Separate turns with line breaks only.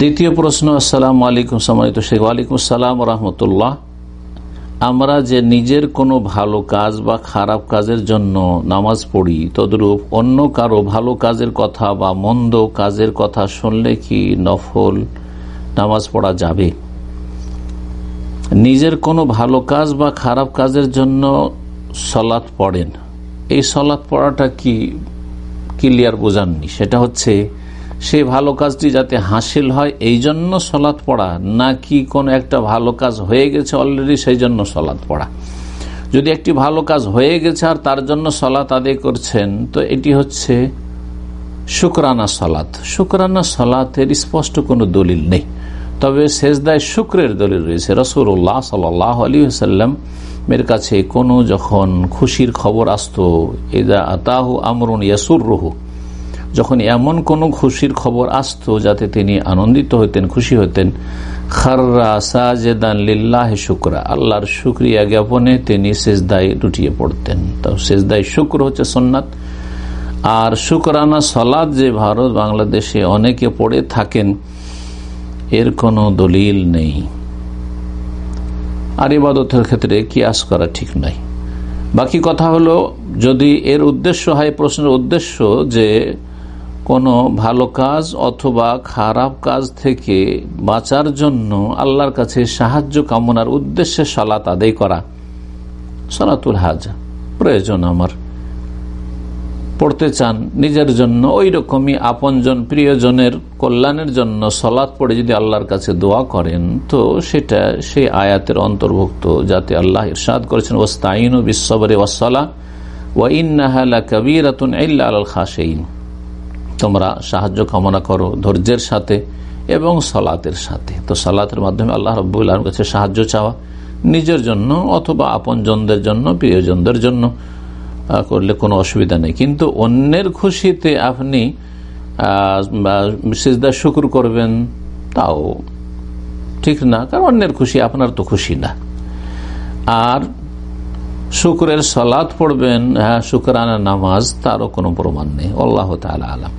দ্বিতীয় প্রশ্ন, আসসালাম আলাইকুম সামানিত শেখ। ওয়ালাইকুম আসসালাম রহমতুল্লাহ। আমরা যে নিজের কোনো ভালো কাজ বা খারাপ কাজের জন্য নামাজ পড়ি, তদরূপ অন্য কারও ভালো কাজের কথা বা মন্দ কাজের কথা শুনলে কি নফল নামাজ পড়া যাবে? নিজের কোনো ভালো কাজ বা খারাপ কাজের জন্য সলাৎ পড়েন। এই সলাৎ পড়াটা কি ক্লিয়ার বোঝাননি? সেটা হচ্ছে সেই ভালো কাজটি যাতে হাসিল হয়, এই জন্য সলাৎ পড়া। নাকি কোনো একটা ভালো কাজ হয়ে গেছে অলরেডি সেই জন্য সলাৎ পড়া। যদি একটি ভালো কাজ হয়ে গেছে আর তার জন্য সলাৎ আদায় করছেন, তো এটি হচ্ছে শুক্রানা সলাৎ। শুক্রানা সলাতের স্পষ্ট কোনো দলিল নেই। তবে শেষদায় শুক্রের দলিল রয়েছে। রসুল্লাহ সাল্লাহ আলী সাল্লাম এর কাছে কোনো যখন খুশির খবর আসতো এদা আতাহু আমরুন ইয়াসুর রহু যখন এমন কোনো খুশির খবর আসতো যাতে তিনি আনন্দিত হতেন খুশি হতেন খাররা সাজেদান লিল্লাহ শুক্রা, আল্লাহর শুক্রিয়া জ্ঞাপনে তিনি শেষদায় লুটিয়ে পড়তেন। তো শেষদায় শুক্র হচ্ছে সোননাথ আর শুক্রানা সলাদ যে ভারত বাংলাদেশে অনেকে পড়ে থাকেন, এর কোনো দলিল নেই। আর ইবাদতের ক্ষেত্রে কিয়াস করা ঠিক নয় বাকি কথা হলো, যদি এর উদ্দেশ্য হয়, প্রশ্নের উদ্দেশ্য যে কোনো ভালো কাজ অথবা খারাপ কাজ থেকে বাঁচার জন্য আল্লাহর কাছে সাহায্য কামনার উদ্দেশ্যে সালাত আদায় করা। সালাতুল হাজা। প্রয়োজন আমার। পড়তে চান, নিজের জন্য ওই রকমই আপনজন প্রিয়জনের কল্যাণের জন্য সলাৎ পড়ে যদি আল্লাহর কাছে দোয়া করেন, তো সেটা সেই আয়াতের অন্তর্ভুক্ত যাতে আল্লাহ ইরশাদ করেছেন ওস্তাইন ও বিশ্বরে ওয়াসলা ওয়াইন্নাহালা কবির আল খাসেইন তোমরা সাহায্য কামনা করো ধৈর্যের সাথে এবং সলাতের সাথে। তো সালাতের মাধ্যমে আল্লাহ রব্বুল কাছে সাহায্য চাওয়া নিজের জন্য অথবা আপনজনদের জন্য, প্রিয়জনদের জন্য করলে কোনো অসুবিধা নেই। কিন্তু অন্যের খুশিতে আপনি সিজদা শুক্র করবেন তাও ঠিক না, কারণ অন্যের খুশি আপনার তো খুশি না। আর শুক্রের সলাদ পড়বেন হ্যাঁ শুক্রানা নামাজ তারও কোনো প্রমাণ নেই। আল্লাহ তালা আলাম।